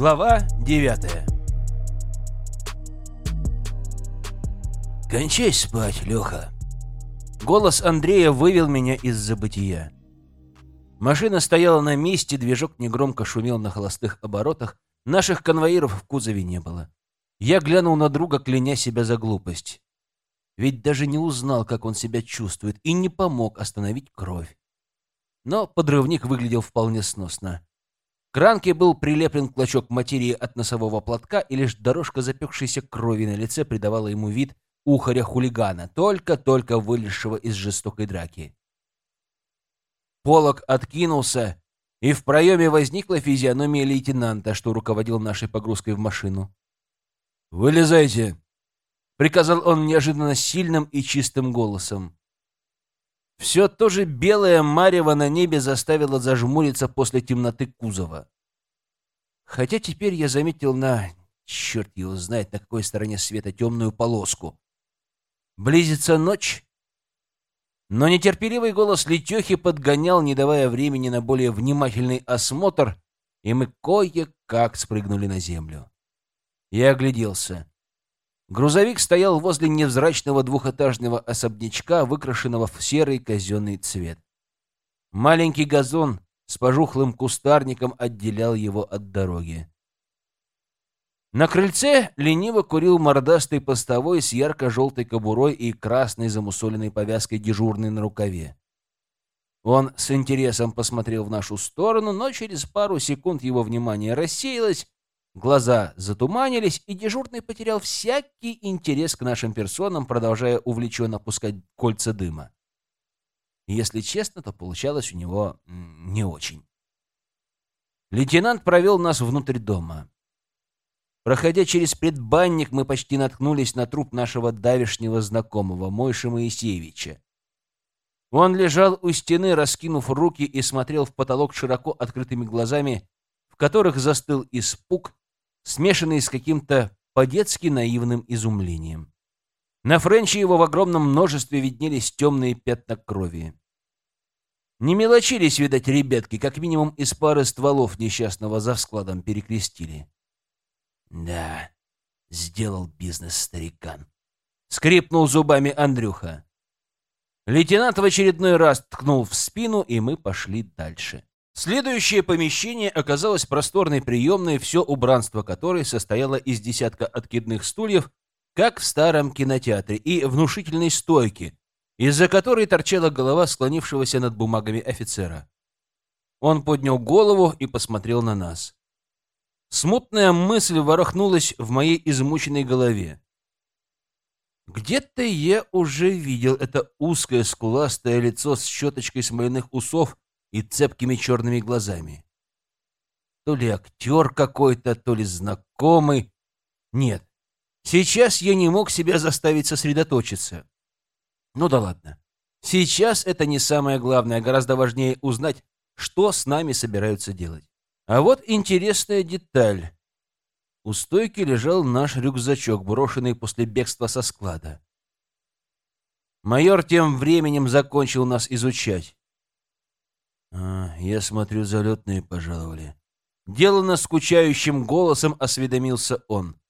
Глава девятая «Кончай спать, Леха!» Голос Андрея вывел меня из забытия. Машина стояла на месте, движок негромко шумел на холостых оборотах, наших конвоиров в кузове не было. Я глянул на друга, кляня себя за глупость. Ведь даже не узнал, как он себя чувствует, и не помог остановить кровь. Но подрывник выглядел вполне сносно. К ранке был прилеплен клочок материи от носового платка, и лишь дорожка запекшейся крови на лице придавала ему вид ухаря-хулигана, только-только вылезшего из жестокой драки. Полок откинулся, и в проеме возникла физиономия лейтенанта, что руководил нашей погрузкой в машину. «Вылезайте!» — приказал он неожиданно сильным и чистым голосом. Все то же белое марево на небе заставило зажмуриться после темноты кузова. Хотя теперь я заметил на... Черт его знает, на какой стороне света темную полоску. Близится ночь, но нетерпеливый голос Летехи подгонял, не давая времени на более внимательный осмотр, и мы кое-как спрыгнули на землю. Я огляделся. Грузовик стоял возле невзрачного двухэтажного особнячка, выкрашенного в серый казенный цвет. Маленький газон с пожухлым кустарником отделял его от дороги. На крыльце лениво курил мордастый постовой с ярко-желтой кобурой и красной замусоленной повязкой дежурной на рукаве. Он с интересом посмотрел в нашу сторону, но через пару секунд его внимание рассеялось, глаза затуманились, и дежурный потерял всякий интерес к нашим персонам, продолжая увлеченно пускать кольца дыма. Если честно, то получалось у него не очень. Лейтенант провел нас внутрь дома. Проходя через предбанник, мы почти наткнулись на труп нашего давешнего знакомого, Мойши Моисеевича. Он лежал у стены, раскинув руки, и смотрел в потолок широко открытыми глазами, в которых застыл испуг, смешанный с каким-то по-детски наивным изумлением. На френче его в огромном множестве виднелись темные пятна крови. Не мелочились, видать, ребятки, как минимум из пары стволов несчастного за складом перекрестили. Да, сделал бизнес старикан. Скрипнул зубами Андрюха. Лейтенант в очередной раз ткнул в спину, и мы пошли дальше. Следующее помещение оказалось просторной приемной, все убранство которой состояло из десятка откидных стульев, как в старом кинотеатре, и внушительной стойки, из-за которой торчала голова склонившегося над бумагами офицера. Он поднял голову и посмотрел на нас. Смутная мысль ворохнулась в моей измученной голове. Где-то я уже видел это узкое скуластое лицо с щеточкой смоляных усов и цепкими черными глазами. То ли актер какой-то, то ли знакомый. Нет, сейчас я не мог себя заставить сосредоточиться. Ну да ладно. Сейчас это не самое главное, гораздо важнее узнать, что с нами собираются делать. А вот интересная деталь. У стойки лежал наш рюкзачок, брошенный после бегства со склада. Майор тем временем закончил нас изучать. А, я смотрю, залетные пожаловали. Делано скучающим голосом осведомился он.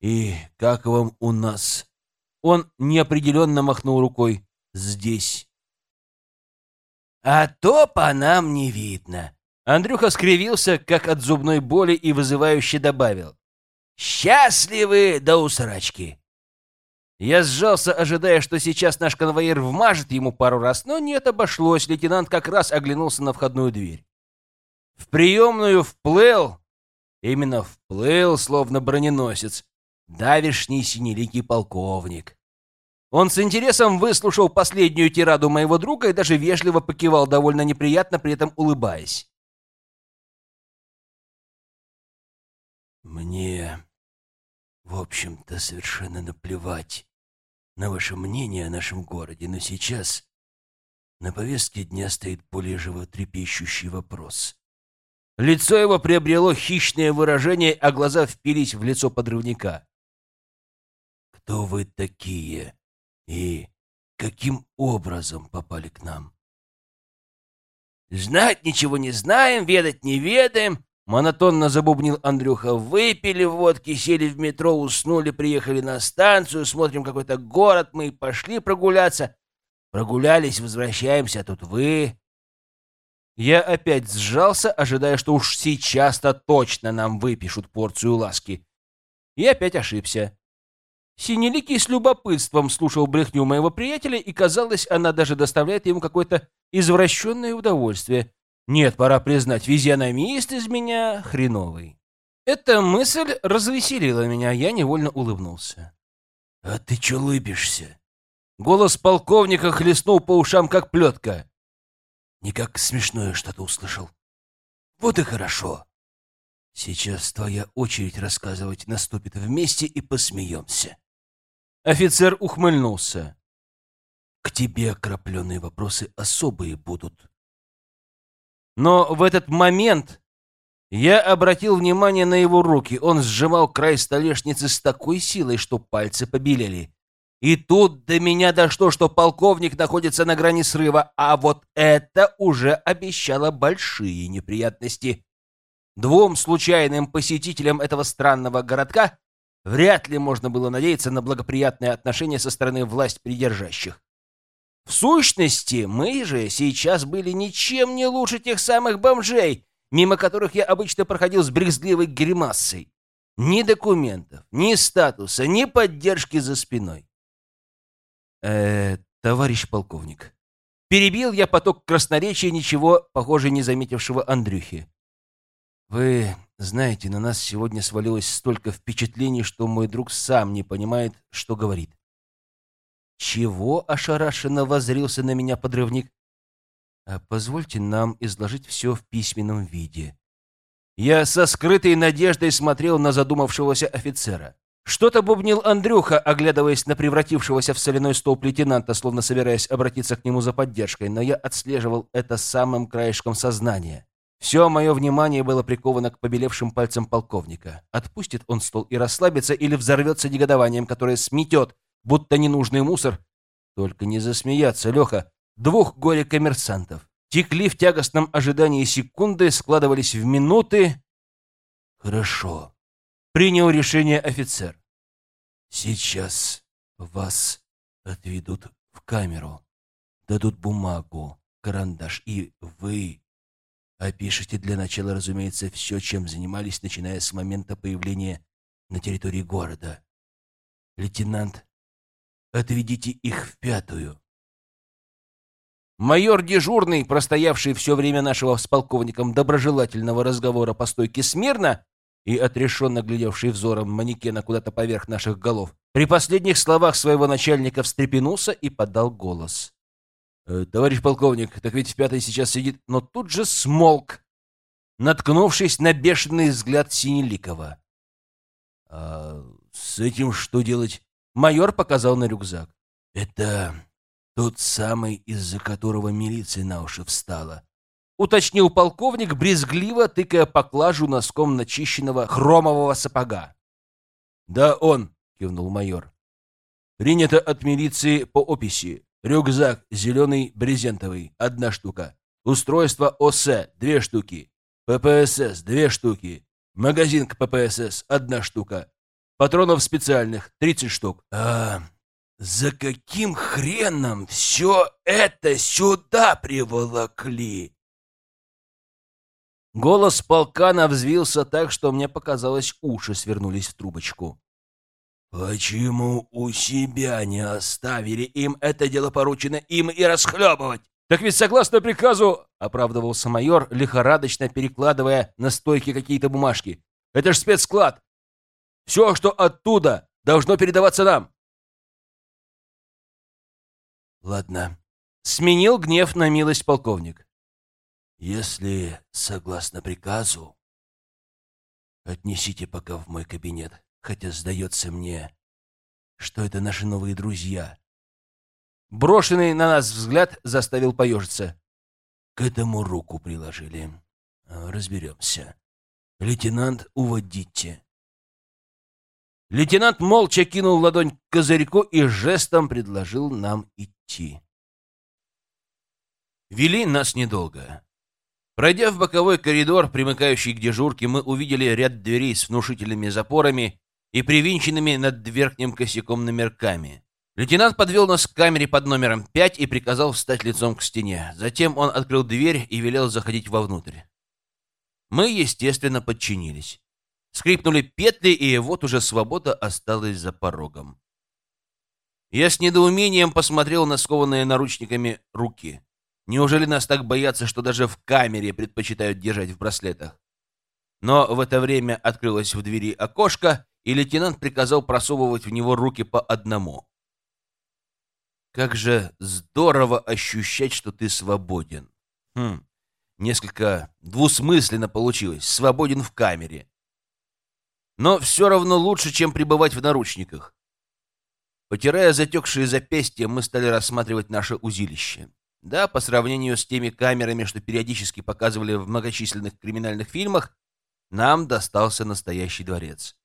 И как вам у нас? Он неопределенно махнул рукой. Здесь. А то по нам не видно, Андрюха скривился, как от зубной боли, и вызывающе добавил. «Счастливы до усрачки!» Я сжался, ожидая, что сейчас наш конвоир вмажет ему пару раз, но нет, обошлось. Лейтенант как раз оглянулся на входную дверь. В приемную вплыл, именно вплыл, словно броненосец, давишний синеликий полковник. Он с интересом выслушал последнюю тираду моего друга и даже вежливо покивал, довольно неприятно при этом улыбаясь. Мне, в общем-то, совершенно наплевать на ваше мнение о нашем городе, но сейчас на повестке дня стоит более животрепещущий вопрос. Лицо его приобрело хищное выражение, а глаза впились в лицо подрывника. «Кто вы такие и каким образом попали к нам?» «Знать ничего не знаем, ведать не ведаем, Монотонно забубнил Андрюха. Выпили водки, сели в метро, уснули, приехали на станцию, смотрим какой-то город, мы пошли прогуляться. Прогулялись, возвращаемся, а тут вы... Я опять сжался, ожидая, что уж сейчас-то точно нам выпишут порцию ласки. И опять ошибся. Синеликий с любопытством слушал брехню моего приятеля, и, казалось, она даже доставляет ему какое-то извращенное удовольствие. Нет, пора признать, физиономист из меня хреновый. Эта мысль развеселила меня, я невольно улыбнулся. — А ты че лыбишься? Голос полковника хлестнул по ушам, как плетка. — Никак смешное что-то услышал. — Вот и хорошо. Сейчас твоя очередь рассказывать наступит вместе и посмеемся. Офицер ухмыльнулся. — К тебе окропленные вопросы особые будут. Но в этот момент я обратил внимание на его руки. Он сжимал край столешницы с такой силой, что пальцы побелели. И тут до меня дошло, что полковник находится на грани срыва, а вот это уже обещало большие неприятности. Двум случайным посетителям этого странного городка вряд ли можно было надеяться на благоприятное отношение со стороны власть придержащих. В сущности, мы же сейчас были ничем не лучше тех самых бомжей, мимо которых я обычно проходил с брезгливой гримасой. Ни документов, ни статуса, ни поддержки за спиной. Э, товарищ полковник. Перебил я поток красноречия ничего, похоже, не заметившего Андрюхи. Вы знаете, на нас сегодня свалилось столько впечатлений, что мой друг сам не понимает, что говорит. «Чего?» — ошарашенно возрился на меня подрывник. А «Позвольте нам изложить все в письменном виде». Я со скрытой надеждой смотрел на задумавшегося офицера. Что-то бубнил Андрюха, оглядываясь на превратившегося в соляной столб лейтенанта, словно собираясь обратиться к нему за поддержкой, но я отслеживал это самым краешком сознания. Все мое внимание было приковано к побелевшим пальцам полковника. Отпустит он стол и расслабится или взорвется негодованием, которое сметет будто ненужный мусор. Только не засмеяться, Леха. Двух горе-коммерсантов. Текли в тягостном ожидании секунды, складывались в минуты. Хорошо. Принял решение офицер. Сейчас вас отведут в камеру, дадут бумагу, карандаш, и вы опишите для начала, разумеется, все, чем занимались, начиная с момента появления на территории города. Лейтенант Отведите их в пятую. Майор дежурный, простоявший все время нашего с полковником доброжелательного разговора по стойке смирно и отрешенно глядевший взором манекена куда-то поверх наших голов, при последних словах своего начальника встрепенулся и подал голос. «Э, «Товарищ полковник, так ведь в пятой сейчас сидит...» Но тут же смолк, наткнувшись на бешеный взгляд Синеликова. «А с этим что делать?» Майор показал на рюкзак. «Это тот самый, из-за которого милиция на уши встала», — уточнил полковник, брезгливо тыкая поклажу носком начищенного хромового сапога. «Да, он», — кивнул майор. «Принято от милиции по описи. Рюкзак зеленый брезентовый, одна штука. Устройство ОС, две штуки. ППСС, две штуки. Магазин к ППСС, одна штука. Патронов специальных 30 штук. А за каким хреном все это сюда приволокли? Голос полкана взвился так, что мне показалось, уши свернулись в трубочку. «Почему у себя не оставили? Им это дело поручено им и расхлебывать!» «Так ведь согласно приказу...» — оправдывался майор, лихорадочно перекладывая на стойки какие-то бумажки. «Это ж спецсклад! Все, что оттуда, должно передаваться нам. Ладно. Сменил гнев на милость полковник. Если согласно приказу, отнесите пока в мой кабинет, хотя сдается мне, что это наши новые друзья. Брошенный на нас взгляд заставил поежиться. К этому руку приложили. Разберемся. Лейтенант, уводите. Лейтенант молча кинул ладонь к козырьку и жестом предложил нам идти. Вели нас недолго. Пройдя в боковой коридор, примыкающий к дежурке, мы увидели ряд дверей с внушительными запорами и привинченными над верхним косяком номерками. Лейтенант подвел нас к камере под номером 5 и приказал встать лицом к стене. Затем он открыл дверь и велел заходить вовнутрь. Мы, естественно, подчинились. Скрипнули петли, и вот уже свобода осталась за порогом. Я с недоумением посмотрел на скованные наручниками руки. Неужели нас так боятся, что даже в камере предпочитают держать в браслетах? Но в это время открылось в двери окошко, и лейтенант приказал просовывать в него руки по одному. Как же здорово ощущать, что ты свободен. Хм, несколько двусмысленно получилось. Свободен в камере. Но все равно лучше, чем пребывать в наручниках. Потирая затекшие запястья, мы стали рассматривать наше узилище. Да, по сравнению с теми камерами, что периодически показывали в многочисленных криминальных фильмах, нам достался настоящий дворец.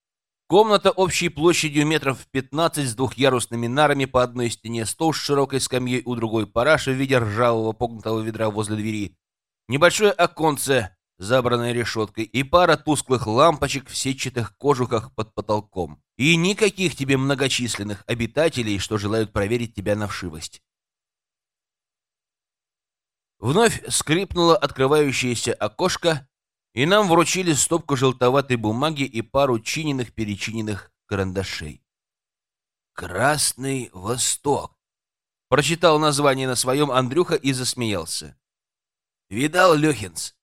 Комната общей площадью метров 15 с двухъярусными нарами по одной стене, стол с широкой скамьей у другой, параша в виде ржавого погнутого ведра возле двери, небольшое оконце, забранное решеткой, и пара тусклых лампочек в сетчатых кожухах под потолком. И никаких тебе многочисленных обитателей, что желают проверить тебя на вшивость. Вновь скрипнуло открывающееся окошко, и нам вручили стопку желтоватой бумаги и пару чиненных-перечиненных карандашей. «Красный Восток», — прочитал название на своем Андрюха и засмеялся. «Видал, Лехинс?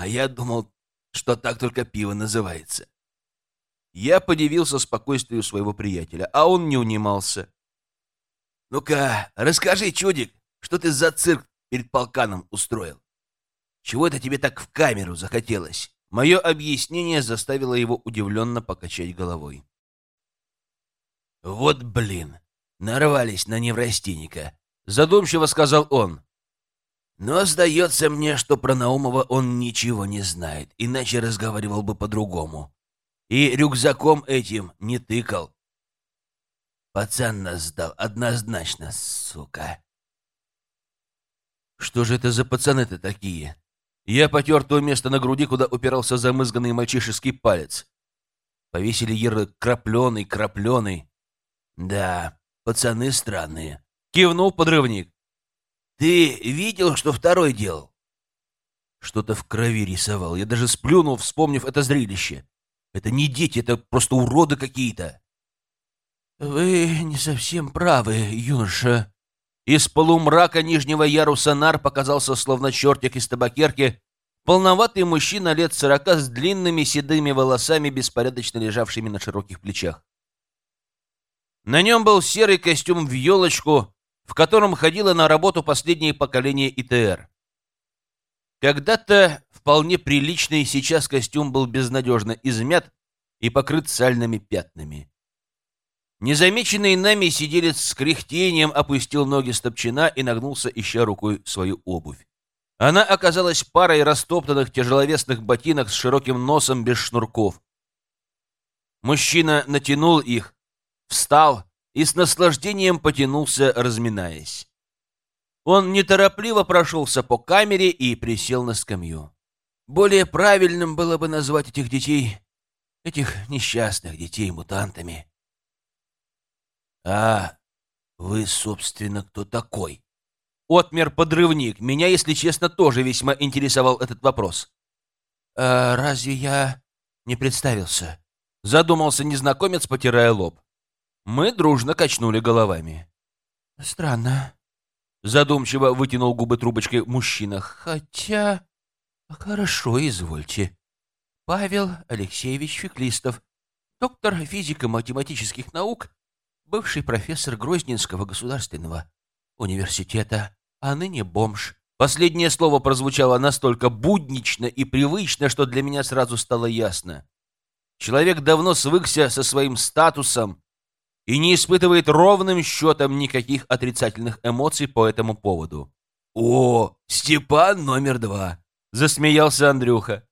А я думал, что так только пиво называется». Я подивился спокойствию своего приятеля, а он не унимался. «Ну-ка, расскажи, чудик, что ты за цирк перед полканом устроил? Чего это тебе так в камеру захотелось?» Мое объяснение заставило его удивленно покачать головой. «Вот блин, нарвались на неврастенника», — задумчиво сказал он. «Но сдается мне, что про Наумова он ничего не знает, иначе разговаривал бы по-другому. И рюкзаком этим не тыкал. Пацан нас сдал однозначно, сука». Что же это за пацаны-то такие? Я потер то место на груди, куда упирался замызганный мальчишеский палец. Повесили ярлык «крапленый, крапленый». Да, пацаны странные. Кивнул подрывник. Ты видел, что второй делал? Что-то в крови рисовал. Я даже сплюнул, вспомнив это зрелище. Это не дети, это просто уроды какие-то. Вы не совсем правы, юноша, из полумрака нижнего яруса нар показался словно чертик из табакерки, полноватый мужчина лет сорока с длинными седыми волосами, беспорядочно лежавшими на широких плечах. На нем был серый костюм в елочку, в котором ходило на работу последнее поколение ИТР. Когда-то вполне приличный, сейчас костюм был безнадежно измят и покрыт сальными пятнами. Незамеченный нами сиделец с кряхтением опустил ноги стопчина и нагнулся, ища рукой свою обувь. Она оказалась парой растоптанных тяжеловесных ботинок с широким носом без шнурков. Мужчина натянул их, встал и с наслаждением потянулся, разминаясь. Он неторопливо прошелся по камере и присел на скамью. Более правильным было бы назвать этих детей, этих несчастных детей мутантами. «А вы, собственно, кто такой?» Отмер-подрывник. Меня, если честно, тоже весьма интересовал этот вопрос. «А разве я не представился?» Задумался незнакомец, потирая лоб. Мы дружно качнули головами. «Странно», — задумчиво вытянул губы трубочкой мужчина. «Хотя... Хорошо, извольте. Павел Алексеевич Феклистов, доктор физико-математических наук бывший профессор Грозненского государственного университета, а ныне бомж. Последнее слово прозвучало настолько буднично и привычно, что для меня сразу стало ясно. Человек давно свыкся со своим статусом и не испытывает ровным счетом никаких отрицательных эмоций по этому поводу. «О, Степан номер два!» — засмеялся Андрюха.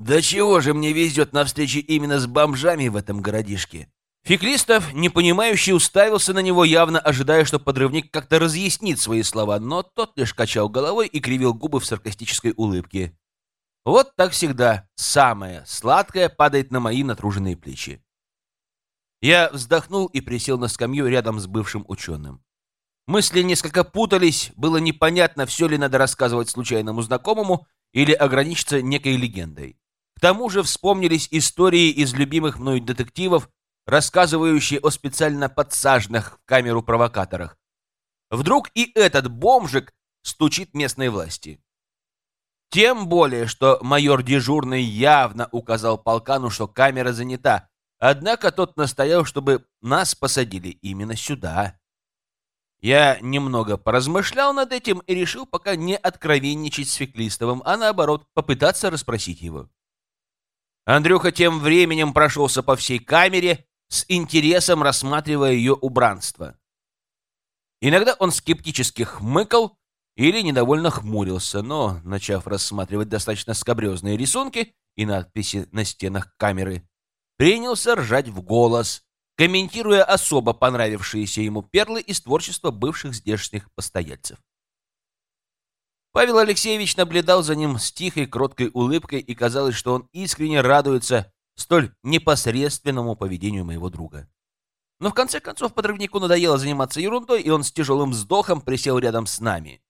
«Да чего же мне везет на встрече именно с бомжами в этом городишке? Феклистов, непонимающий, уставился на него, явно ожидая, что подрывник как-то разъяснит свои слова, но тот лишь качал головой и кривил губы в саркастической улыбке. Вот так всегда. Самое сладкое падает на мои натруженные плечи. Я вздохнул и присел на скамью рядом с бывшим ученым. Мысли несколько путались, было непонятно, все ли надо рассказывать случайному знакомому или ограничиться некой легендой. К тому же вспомнились истории из любимых мной детективов, рассказывающие о специально подсаженных в камеру провокаторах. Вдруг и этот бомжик стучит местной власти. Тем более, что майор дежурный явно указал полкану, что камера занята, однако тот настоял, чтобы нас посадили именно сюда. Я немного поразмышлял над этим и решил пока не откровенничать с Феклистовым, а наоборот, попытаться расспросить его. Андрюха тем временем прошелся по всей камере, с интересом рассматривая ее убранство. Иногда он скептически хмыкал или недовольно хмурился, но, начав рассматривать достаточно скобрезные рисунки и надписи на стенах камеры, принялся ржать в голос, комментируя особо понравившиеся ему перлы из творчества бывших здешних постояльцев. Павел Алексеевич наблюдал за ним с тихой, кроткой улыбкой, и казалось, что он искренне радуется столь непосредственному поведению моего друга. Но в конце концов подрывнику надоело заниматься ерундой, и он с тяжелым вздохом присел рядом с нами.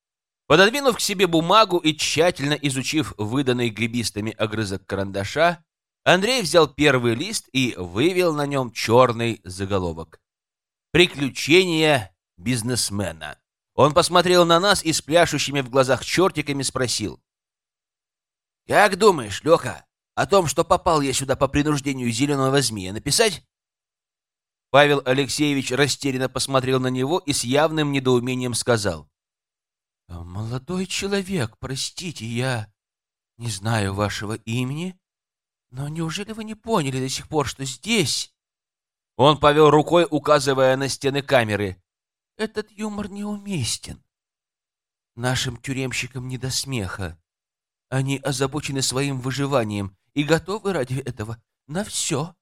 Пододвинув к себе бумагу и тщательно изучив выданный гребистами огрызок карандаша, Андрей взял первый лист и вывел на нем черный заголовок. «Приключения бизнесмена». Он посмотрел на нас и с пляшущими в глазах чертиками спросил. «Как думаешь, Леха, о том, что попал я сюда по принуждению зеленого змея, написать?» Павел Алексеевич растерянно посмотрел на него и с явным недоумением сказал. «Молодой человек, простите, я не знаю вашего имени, но неужели вы не поняли до сих пор, что здесь...» Он повел рукой, указывая на стены камеры. «Этот юмор неуместен. Нашим тюремщикам не до смеха. Они озабочены своим выживанием и готовы ради этого на все».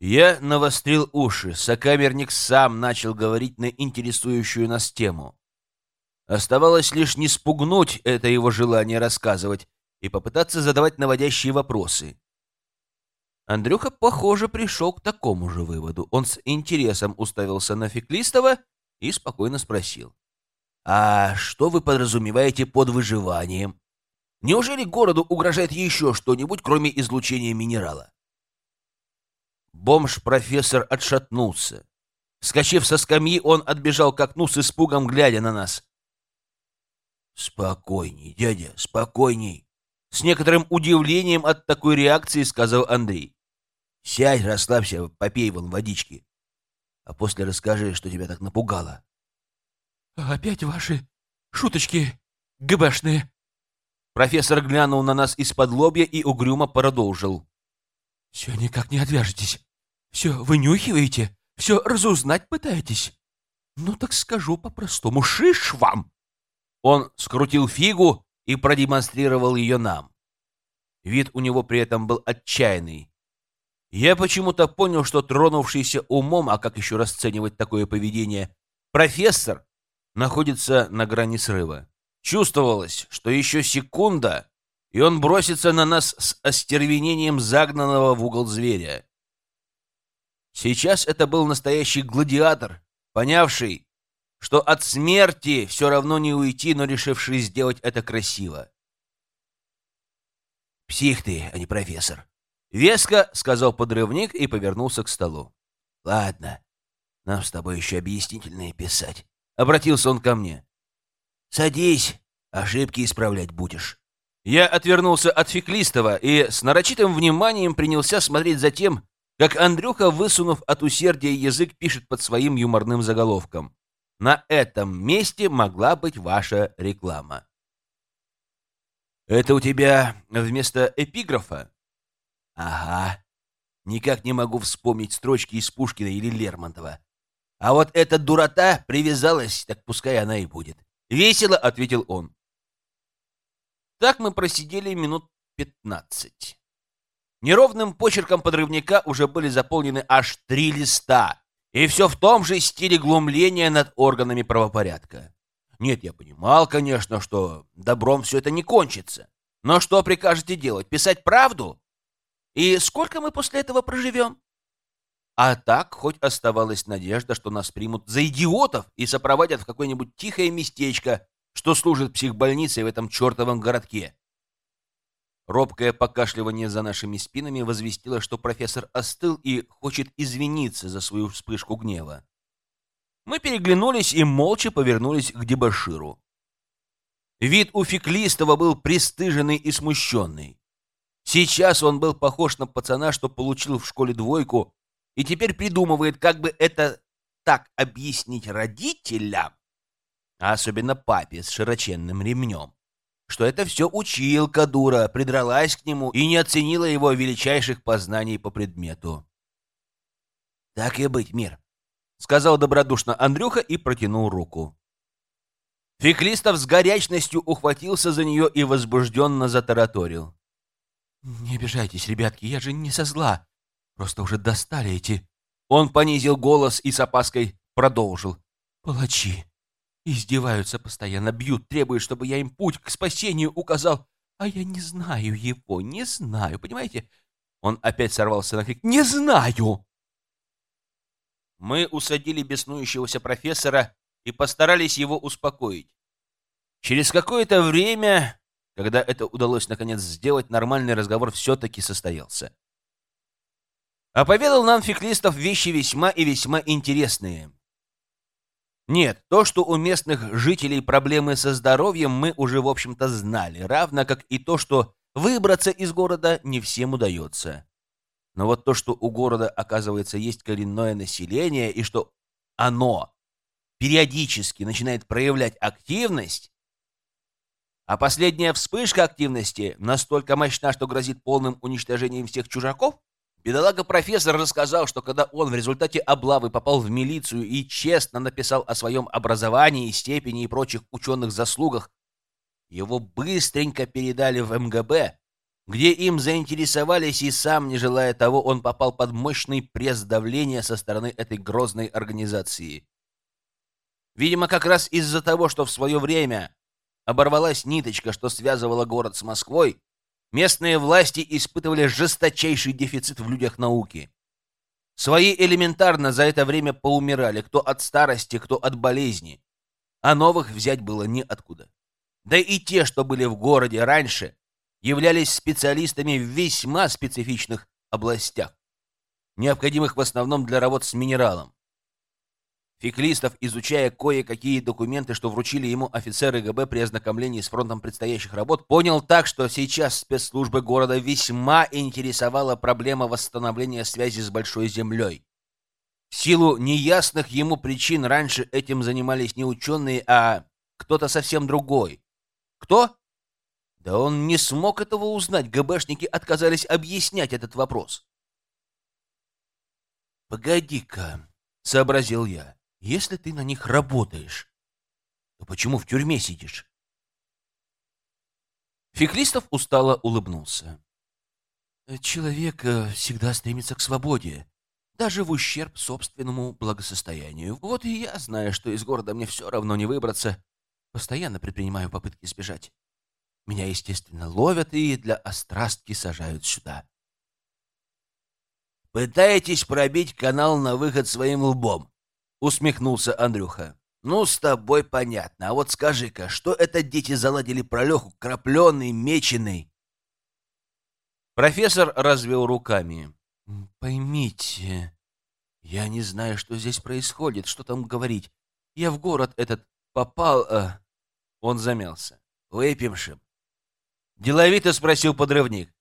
Я навострил уши. Сокамерник сам начал говорить на интересующую нас тему. Оставалось лишь не спугнуть это его желание рассказывать и попытаться задавать наводящие вопросы. Андрюха, похоже, пришел к такому же выводу. Он с интересом уставился на Феклистова и спокойно спросил. «А что вы подразумеваете под выживанием? Неужели городу угрожает еще что-нибудь, кроме излучения минерала?» Бомж-профессор отшатнулся. Скочив со скамьи, он отбежал к окну с испугом, глядя на нас. «Спокойней, дядя, спокойней!» С некоторым удивлением от такой реакции сказал Андрей. «Сядь, расслабься, попей вон водички. А после расскажи, что тебя так напугало». «Опять ваши шуточки ГБшные?» Профессор глянул на нас из-под лобья и угрюмо продолжил. «Все никак не отвяжетесь. Все вынюхиваете, все разузнать пытаетесь. Ну так скажу по-простому, шиш вам!» Он скрутил фигу и продемонстрировал ее нам. Вид у него при этом был отчаянный. Я почему-то понял, что тронувшийся умом, а как еще расценивать такое поведение, профессор находится на грани срыва. Чувствовалось, что еще секунда, и он бросится на нас с остервенением загнанного в угол зверя. Сейчас это был настоящий гладиатор, понявший, что от смерти все равно не уйти, но решивший сделать это красиво. «Псих ты, а не профессор!» «Веско!» — сказал подрывник и повернулся к столу. «Ладно, нам с тобой еще объяснительные писать», — обратился он ко мне. «Садись, ошибки исправлять будешь». Я отвернулся от Феклистова и с нарочитым вниманием принялся смотреть за тем, как Андрюха, высунув от усердия язык, пишет под своим юморным заголовком. На этом месте могла быть ваша реклама. Это у тебя вместо эпиграфа? Ага. Никак не могу вспомнить строчки из Пушкина или Лермонтова. А вот эта дурота привязалась, так пускай она и будет. Весело, ответил он. Так мы просидели минут пятнадцать. Неровным почерком подрывника уже были заполнены аж три листа, и все в том же стиле глумления над органами правопорядка. Нет, я понимал, конечно, что добром все это не кончится. Но что прикажете делать? Писать правду? И сколько мы после этого проживем? А так хоть оставалась надежда, что нас примут за идиотов и сопроводят в какое-нибудь тихое местечко, что служит психбольницей в этом чертовом городке. Робкое покашливание за нашими спинами возвестило, что профессор остыл и хочет извиниться за свою вспышку гнева. Мы переглянулись и молча повернулись к дебоширу. Вид у Феклистова был пристыженный и смущенный. Сейчас он был похож на пацана, что получил в школе двойку, и теперь придумывает, как бы это так объяснить родителям, а особенно папе с широченным ремнем что это все училка дура, придралась к нему и не оценила его величайших познаний по предмету. «Так и быть, мир», — сказал добродушно Андрюха и протянул руку. Феклистов с горячностью ухватился за нее и возбужденно затараторил. «Не обижайтесь, ребятки, я же не со зла. Просто уже достали эти...» Он понизил голос и с опаской продолжил. «Палачи. Издеваются постоянно, бьют, требуют, чтобы я им путь к спасению указал. А я не знаю его, не знаю, понимаете? Он опять сорвался на крик. «Не знаю!» Мы усадили беснующегося профессора и постарались его успокоить. Через какое-то время, когда это удалось наконец сделать, нормальный разговор все-таки состоялся. А поведал нам Феклистов вещи весьма и весьма интересные. Нет, то, что у местных жителей проблемы со здоровьем, мы уже, в общем-то, знали, равно как и то, что выбраться из города не всем удается. Но вот то, что у города, оказывается, есть коренное население, и что оно периодически начинает проявлять активность, а последняя вспышка активности настолько мощна, что грозит полным уничтожением всех чужаков, Бедолага-профессор рассказал, что когда он в результате облавы попал в милицию и честно написал о своем образовании, степени и прочих ученых заслугах, его быстренько передали в МГБ, где им заинтересовались, и сам, не желая того, он попал под мощный пресс давления со стороны этой грозной организации. Видимо, как раз из-за того, что в свое время оборвалась ниточка, что связывала город с Москвой, Местные власти испытывали жесточайший дефицит в людях науки. Свои элементарно за это время поумирали, кто от старости, кто от болезни. А новых взять было неоткуда. Да и те, что были в городе раньше, являлись специалистами в весьма специфичных областях, необходимых в основном для работ с минералом. Феклистов, изучая кое-какие документы, что вручили ему офицеры ГБ при ознакомлении с фронтом предстоящих работ, понял так, что сейчас спецслужбы города весьма интересовала проблема восстановления связи с Большой Землей. В силу неясных ему причин раньше этим занимались не ученые, а кто-то совсем другой. Кто? Да он не смог этого узнать, ГБшники отказались объяснять этот вопрос. «Погоди-ка», — сообразил я. Если ты на них работаешь, то почему в тюрьме сидишь? Феклистов устало улыбнулся. Человек э, всегда стремится к свободе, даже в ущерб собственному благосостоянию. Вот и я, знаю, что из города мне все равно не выбраться, постоянно предпринимаю попытки сбежать. Меня, естественно, ловят и для острастки сажают сюда. Пытаетесь пробить канал на выход своим лбом? — усмехнулся Андрюха. «Ну, с тобой понятно. А вот скажи-ка, что это дети заладили про Леху крапленый, меченый?» Профессор развел руками. «Поймите, я не знаю, что здесь происходит, что там говорить. Я в город этот попал...» э... Он замялся. «Выпьемшим?» Деловито спросил подрывник.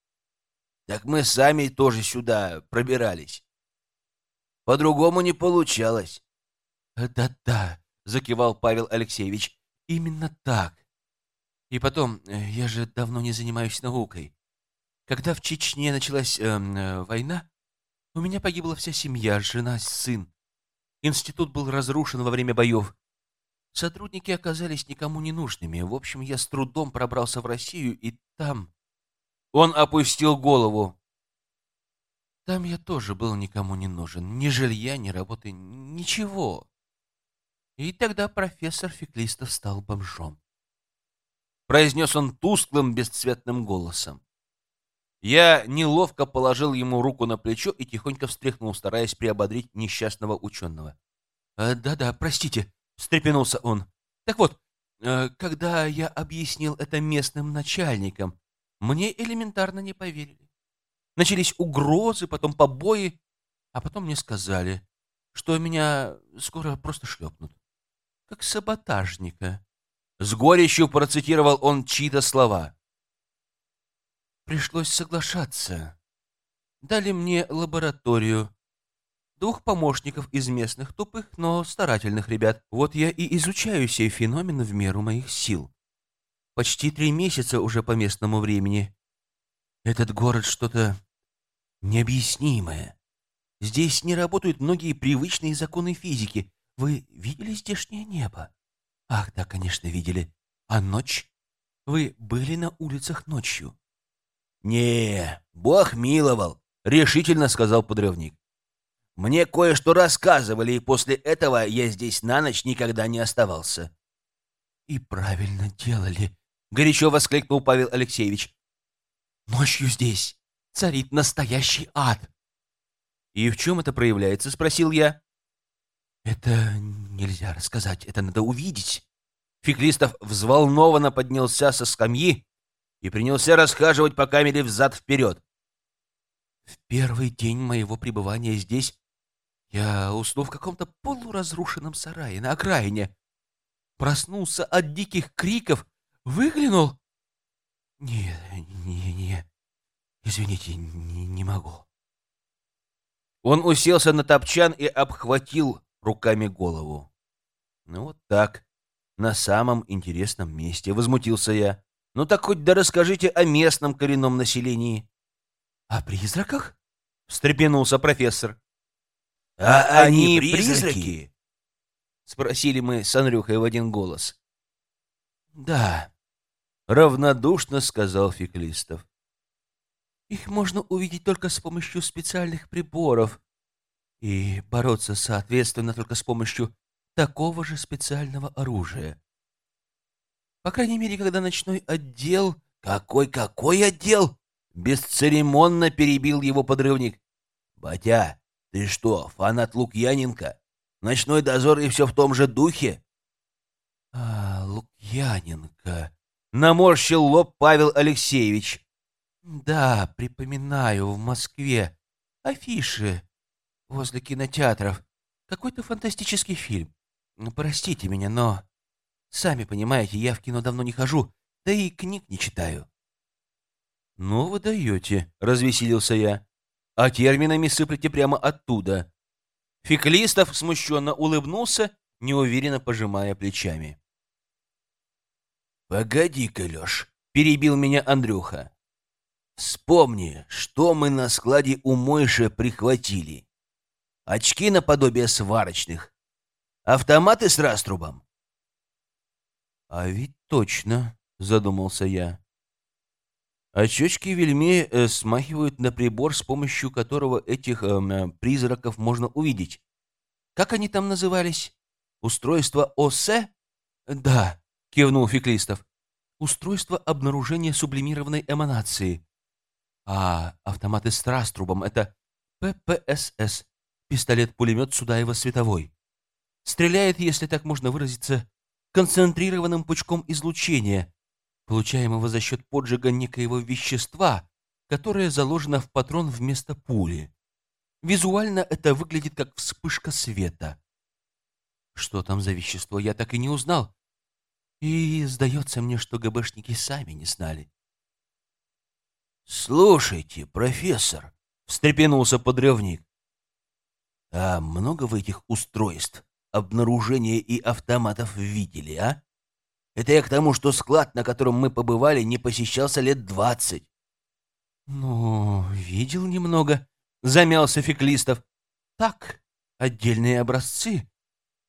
«Так мы сами тоже сюда пробирались. По-другому не получалось». «Да-да», — закивал Павел Алексеевич, — «именно так. И потом, э, я же давно не занимаюсь наукой. Когда в Чечне началась эм, э, война, у меня погибла вся семья, жена, сын. Институт был разрушен во время боев. Сотрудники оказались никому не нужными. В общем, я с трудом пробрался в Россию, и там... Он опустил голову. Там я тоже был никому не нужен. Ни жилья, ни работы, ничего. И тогда профессор Феклистов стал бомжом. Произнес он тусклым, бесцветным голосом. Я неловко положил ему руку на плечо и тихонько встряхнул, стараясь приободрить несчастного ученого. «Э, «Да-да, простите», — встрепенулся он. «Так вот, э, когда я объяснил это местным начальникам, мне элементарно не поверили. Начались угрозы, потом побои, а потом мне сказали, что меня скоро просто шлепнут. Как саботажника». С горечью процитировал он чьи-то слова. Пришлось соглашаться. Дали мне лабораторию. Двух помощников из местных тупых, но старательных ребят. Вот я и изучаю сей феномен в меру моих сил. Почти три месяца уже по местному времени. Этот город что-то необъяснимое. Здесь не работают многие привычные законы физики. Вы видели здешнее небо? Ах, да, конечно, видели. А ночь? Вы были на улицах ночью? «Не, Бог миловал», — решительно сказал подрывник. «Мне кое-что рассказывали, и после этого я здесь на ночь никогда не оставался». «И правильно делали», — горячо воскликнул Павел Алексеевич. «Ночью здесь царит настоящий ад». «И в чем это проявляется?» — спросил я. «Это нельзя рассказать, это надо увидеть». Феклистов взволнованно поднялся со скамьи и принялся расхаживать по камере взад-вперед. В первый день моего пребывания здесь я уснул в каком-то полуразрушенном сарае на окраине. Проснулся от диких криков, выглянул. Не, не, не, извините, не, не могу. Он уселся на топчан и обхватил руками голову. Ну вот так, на самом интересном месте, возмутился я. Ну так хоть да расскажите о местном коренном населении. — О призраках? — встрепенулся профессор. — А они призраки? — спросили мы с Андрюхой в один голос. — Да, — равнодушно сказал Феклистов. — Их можно увидеть только с помощью специальных приборов и бороться, соответственно, только с помощью такого же специального оружия. По крайней мере, когда ночной отдел... Какой-какой отдел? Бесцеремонно перебил его подрывник. Батя, ты что, фанат Лукьяненко? Ночной дозор и все в том же духе? А, Лукьяненко... Наморщил лоб Павел Алексеевич. Да, припоминаю, в Москве. Афиши возле кинотеатров. Какой-то фантастический фильм. Ну, простите меня, но Сами понимаете, я в кино давно не хожу, да и книг не читаю. «Ну вы даете», — развеселился я. «А терминами сыплете прямо оттуда». Феклистов смущенно улыбнулся, неуверенно пожимая плечами. «Погоди-ка, Леш», — перебил меня Андрюха. «Вспомни, что мы на складе у Мойши прихватили. Очки наподобие сварочных, автоматы с раструбом, «А ведь точно», — задумался я. Очечки вельми э, смахивают на прибор, с помощью которого этих эм, э, призраков можно увидеть. Как они там назывались? Устройство ОСЭ? Да, кивнул Феклистов. Устройство обнаружения сублимированной эманации. А автоматы с раструбом — это ППСС, пистолет-пулемет Судаева-Световой. Стреляет, если так можно выразиться, концентрированным пучком излучения, получаемого за счет поджига некоего вещества, которое заложено в патрон вместо пули. Визуально это выглядит как вспышка света. Что там за вещество, я так и не узнал. И сдается мне, что ГБшники сами не знали. «Слушайте, профессор», — встрепенулся подрывник, — «а много в этих устройств обнаружения и автоматов видели, а? Это я к тому, что склад, на котором мы побывали, не посещался лет двадцать. Ну, видел немного, замялся Феклистов. Так, отдельные образцы.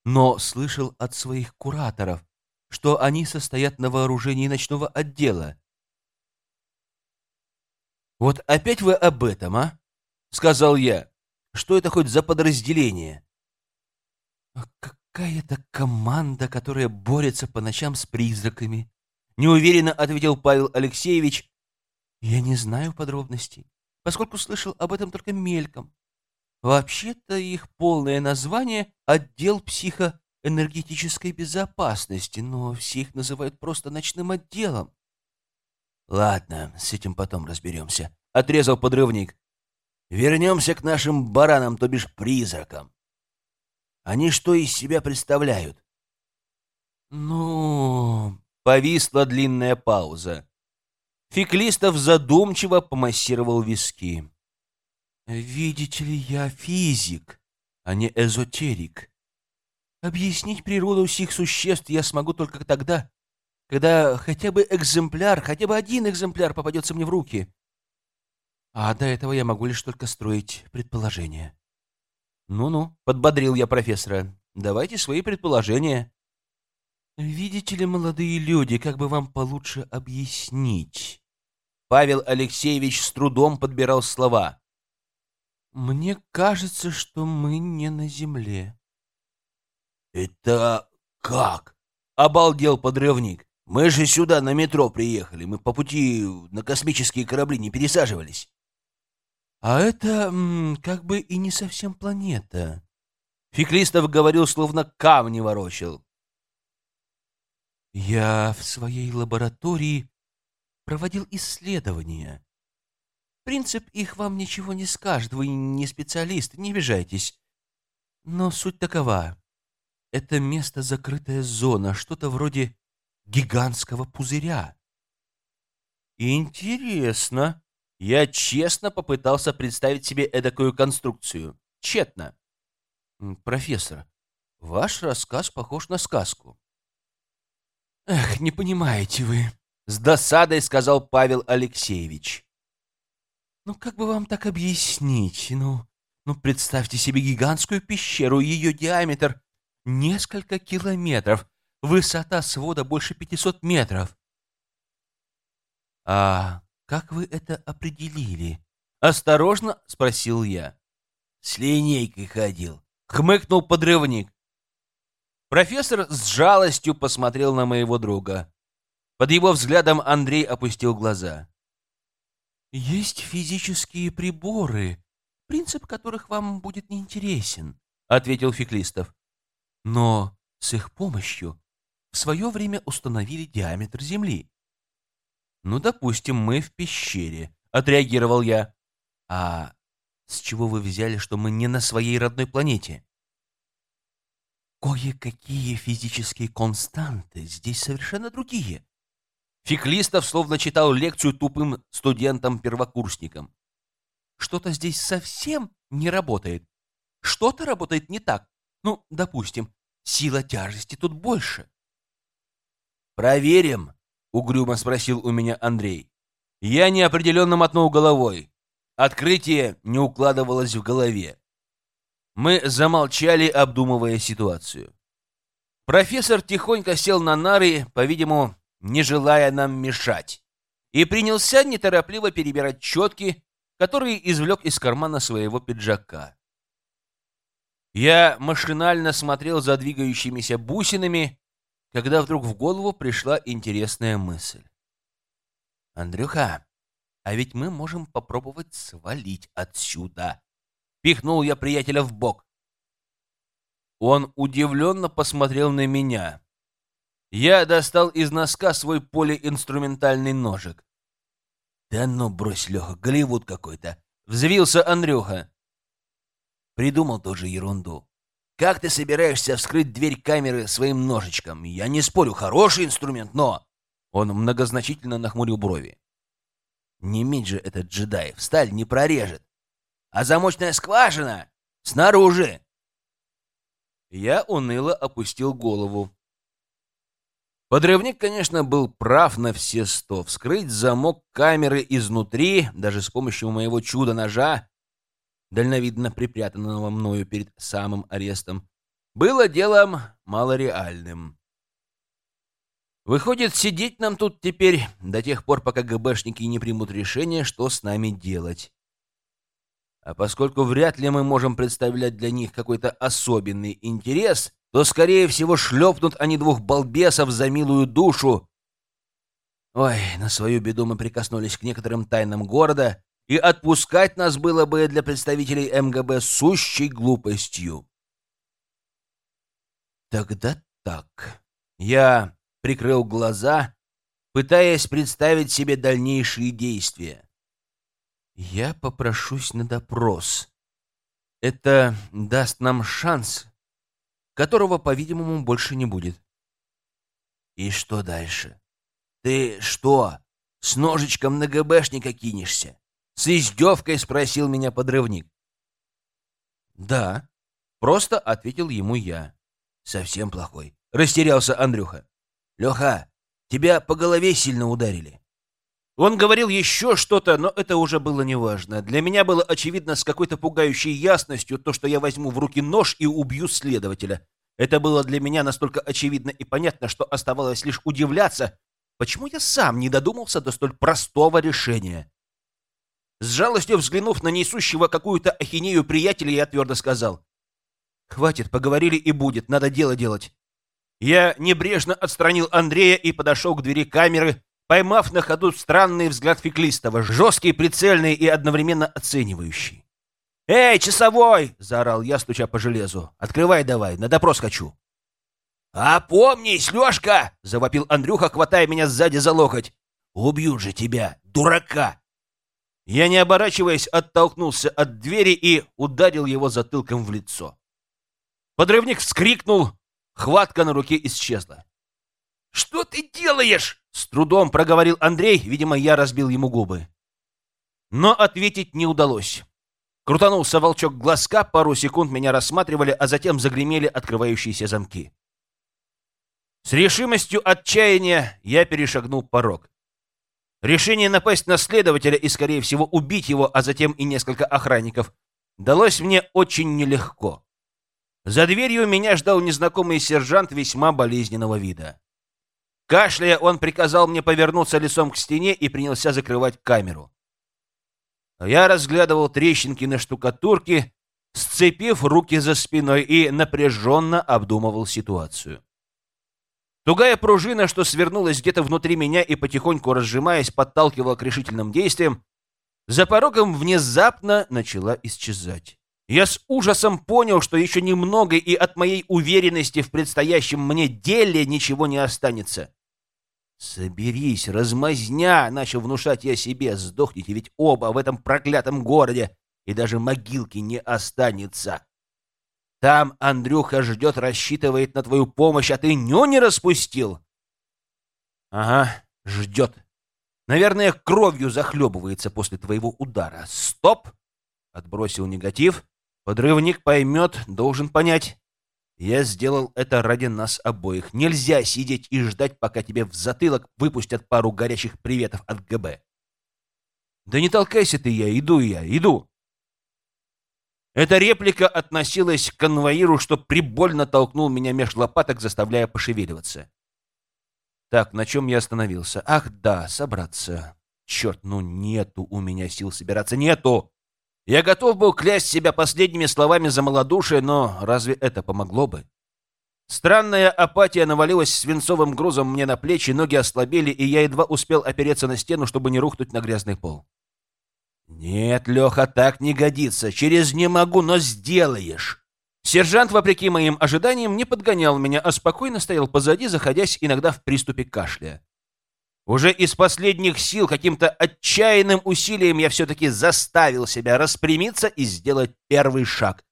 Но слышал от своих кураторов, что они состоят на вооружении ночного отдела. «Вот опять вы об этом, а?» — сказал я. «Что это хоть за подразделение?» какая-то команда, которая борется по ночам с призраками. Неуверенно ответил Павел Алексеевич. Я не знаю подробностей, поскольку слышал об этом только мельком. Вообще-то их полное название — отдел психоэнергетической безопасности, но все их называют просто ночным отделом. Ладно, с этим потом разберемся. Отрезал подрывник. Вернемся к нашим баранам, то бишь призракам. Они что из себя представляют? Ну, повисла длинная пауза. Феклистов задумчиво помассировал виски. Видите ли, я физик, а не эзотерик. Объяснить природу всех существ я смогу только тогда, когда хотя бы экземпляр, хотя бы один экземпляр попадется мне в руки. А до этого я могу лишь только строить предположения. Ну-ну, подбодрил я профессора. Давайте свои предположения. Видите ли, молодые люди, как бы вам получше объяснить? Павел Алексеевич с трудом подбирал слова. Мне кажется, что мы не на земле. Это как? Обалдел подрывник. Мы же сюда на метро приехали. Мы по пути на космические корабли не пересаживались. А это как бы и не совсем планета. Феклистов говорил, словно камни ворочил. Я в своей лаборатории проводил исследования. Принцип их вам ничего не скажет, вы не специалист, не обижайтесь. Но суть такова. Это место закрытая зона, что-то вроде гигантского пузыря. Интересно. Я честно попытался представить себе эдакую конструкцию. Тщетно. Профессор, ваш рассказ похож на сказку. Эх, не понимаете вы. С досадой сказал Павел Алексеевич. Ну, как бы вам так объяснить? Ну, ну представьте себе гигантскую пещеру, ее диаметр несколько километров, высота свода больше 500 метров. А как вы это определили? Осторожно спросил я. С линейкой ходил. Хмыкнул подрывник. Профессор с жалостью посмотрел на моего друга. Под его взглядом Андрей опустил глаза. «Есть физические приборы, принцип которых вам будет неинтересен», — ответил Феклистов. «Но с их помощью в свое время установили диаметр Земли. «Ну, допустим, мы в пещере», — отреагировал я. «А с чего вы взяли, что мы не на своей родной планете?» «Кое-какие физические константы здесь совершенно другие». Феклистов словно читал лекцию тупым студентам-первокурсникам. «Что-то здесь совсем не работает. Что-то работает не так. Ну, допустим, сила тяжести тут больше. «Проверим?» — угрюмо спросил у меня Андрей. Я неопределенно мотнул головой. Открытие не укладывалось в голове. Мы замолчали, обдумывая ситуацию. Профессор тихонько сел на нары, по-видимому, не желая нам мешать, и принялся неторопливо перебирать четки, которые извлек из кармана своего пиджака. Я машинально смотрел за двигающимися бусинами, когда вдруг в голову пришла интересная мысль. «Андрюха, а ведь мы можем попробовать свалить отсюда!» Пихнул я приятеля в бок. Он удивленно посмотрел на меня. Я достал из носка свой полиинструментальный ножик. «Да ну, брось, Леха, Голливуд какой-то!» Взвился Андрюха. Придумал тоже ерунду. Как ты собираешься вскрыть дверь камеры своим ножичком? Я не спорю, хороший инструмент, но...» Он многозначительно нахмурил брови. «Не медь же этот джедай, сталь не прорежет. А замочная скважина снаружи!» Я уныло опустил голову. Подрывник, конечно, был прав на все сто. Вскрыть замок камеры изнутри, даже с помощью моего чуда-ножа, дальновидно припрятанного мною перед самым арестом, было делом малореальным. Выходит, сидеть нам тут теперь до тех пор, пока ГБшники не примут решение, что с нами делать. А поскольку вряд ли мы можем представлять для них какой-то особенный интерес, то, скорее всего, шлепнут они двух балбесов за милую душу. Ой, на свою беду мы прикоснулись к некоторым тайнам города, и отпускать нас было бы для представителей МГБ сущей глупостью. Тогда так. Я прикрыл глаза, пытаясь представить себе дальнейшие действия. Я попрошусь на допрос. Это даст нам шанс, которого, по-видимому, больше не будет. И что дальше? Ты что, с ножичком на ГБшника кинешься? С издевкой спросил меня подрывник. Да, просто ответил ему я. Совсем плохой. Растерялся Андрюха. Леха, тебя по голове сильно ударили. Он говорил еще что-то, но это уже было неважно. Для меня было очевидно с какой-то пугающей ясностью то, что я возьму в руки нож и убью следователя. Это было для меня настолько очевидно и понятно, что оставалось лишь удивляться, почему я сам не додумался до столь простого решения. С жалостью взглянув на несущего какую-то ахинею приятеля, я твердо сказал. «Хватит, поговорили и будет, надо дело делать». Я небрежно отстранил Андрея и подошел к двери камеры, поймав на ходу странный взгляд Феклистова, жесткий, прицельный и одновременно оценивающий. «Эй, часовой!» — заорал я, стуча по железу. «Открывай давай, на допрос хочу». «Опомнись, Лешка!» — завопил Андрюха, хватая меня сзади за локоть. «Убьют же тебя, дурака!» Я, не оборачиваясь, оттолкнулся от двери и ударил его затылком в лицо. Подрывник вскрикнул, хватка на руке исчезла. «Что ты делаешь?» — с трудом проговорил Андрей, видимо, я разбил ему губы. Но ответить не удалось. Крутанулся волчок глазка, пару секунд меня рассматривали, а затем загремели открывающиеся замки. С решимостью отчаяния я перешагнул порог. Решение напасть на следователя и, скорее всего, убить его, а затем и несколько охранников, далось мне очень нелегко. За дверью меня ждал незнакомый сержант весьма болезненного вида. Кашляя, он приказал мне повернуться лицом к стене и принялся закрывать камеру. Я разглядывал трещинки на штукатурке, сцепив руки за спиной и напряженно обдумывал ситуацию. Тугая пружина, что свернулась где-то внутри меня и потихоньку разжимаясь, подталкивала к решительным действиям, за порогом внезапно начала исчезать. Я с ужасом понял, что еще немного, и от моей уверенности в предстоящем мне деле ничего не останется. «Соберись, размазня!» — начал внушать я себе. «Сдохните ведь оба в этом проклятом городе, и даже могилки не останется!» Там Андрюха ждет, рассчитывает на твою помощь, а ты ню не распустил. Ага, ждет. Наверное, кровью захлебывается после твоего удара. Стоп! Отбросил негатив. Подрывник поймет, должен понять. Я сделал это ради нас обоих. Нельзя сидеть и ждать, пока тебе в затылок выпустят пару горячих приветов от ГБ. Да не толкайся ты я, иду я, иду. Эта реплика относилась к конвоиру, что прибольно толкнул меня меж лопаток, заставляя пошевеливаться. Так, на чем я остановился? Ах, да, собраться. Черт, ну нету у меня сил собираться, нету! Я готов был клясть себя последними словами за малодушие, но разве это помогло бы? Странная апатия навалилась свинцовым грузом мне на плечи, ноги ослабели, и я едва успел опереться на стену, чтобы не рухнуть на грязный пол. «Нет, Леха, так не годится. Через «не могу», но сделаешь». Сержант, вопреки моим ожиданиям, не подгонял меня, а спокойно стоял позади, заходясь иногда в приступе кашля. Уже из последних сил, каким-то отчаянным усилием я все-таки заставил себя распрямиться и сделать первый шаг.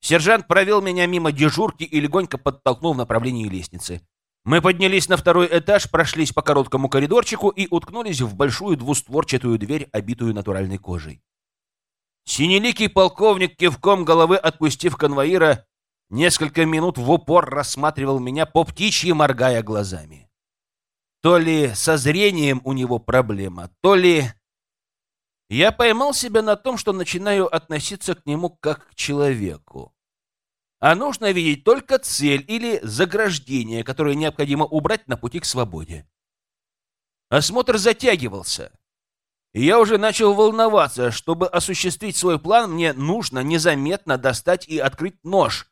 Сержант провел меня мимо дежурки и легонько подтолкнул в направлении лестницы. Мы поднялись на второй этаж, прошлись по короткому коридорчику и уткнулись в большую двустворчатую дверь, обитую натуральной кожей. Синеликий полковник, кивком головы отпустив конвоира, несколько минут в упор рассматривал меня по птичьи, моргая глазами. То ли со зрением у него проблема, то ли... Я поймал себя на том, что начинаю относиться к нему как к человеку а нужно видеть только цель или заграждение, которое необходимо убрать на пути к свободе. Осмотр затягивался. И я уже начал волноваться. Чтобы осуществить свой план, мне нужно незаметно достать и открыть нож.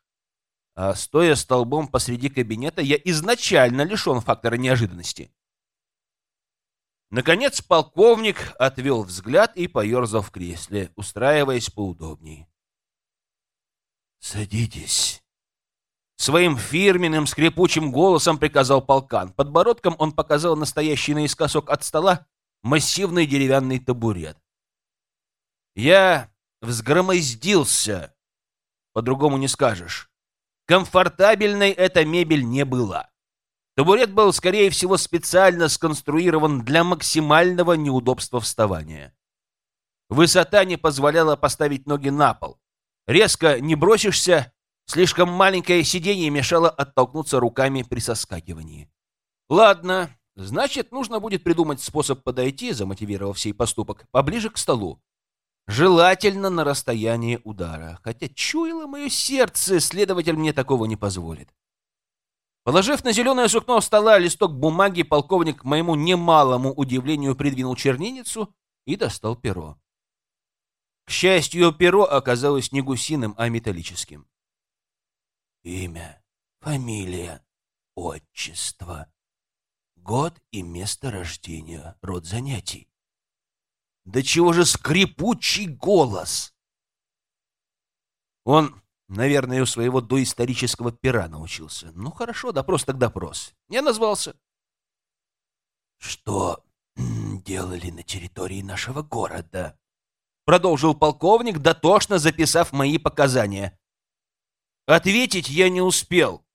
А стоя столбом посреди кабинета, я изначально лишен фактора неожиданности. Наконец полковник отвел взгляд и поерзал в кресле, устраиваясь поудобней. «Садитесь». Своим фирменным скрипучим голосом приказал полкан. Подбородком он показал настоящий наискосок от стола массивный деревянный табурет. Я взгромоздился, по-другому не скажешь. Комфортабельной эта мебель не была. Табурет был, скорее всего, специально сконструирован для максимального неудобства вставания. Высота не позволяла поставить ноги на пол. Резко не бросишься, слишком маленькое сиденье мешало оттолкнуться руками при соскакивании. Ладно, значит, нужно будет придумать способ подойти, замотивировав сей поступок, поближе к столу. Желательно на расстоянии удара, хотя чуяло мое сердце, следователь мне такого не позволит. Положив на зеленое сукно стола листок бумаги, полковник к моему немалому удивлению придвинул чернильницу и достал перо. К счастью, перо оказалось не гусиным, а металлическим. Имя, фамилия, отчество, год и место рождения, род занятий. Да чего же скрипучий голос! Он Наверное, у своего доисторического пера научился. Ну хорошо, допрос так допрос. Я назвался. Что делали на территории нашего города? Продолжил полковник, дотошно записав мои показания. Ответить я не успел.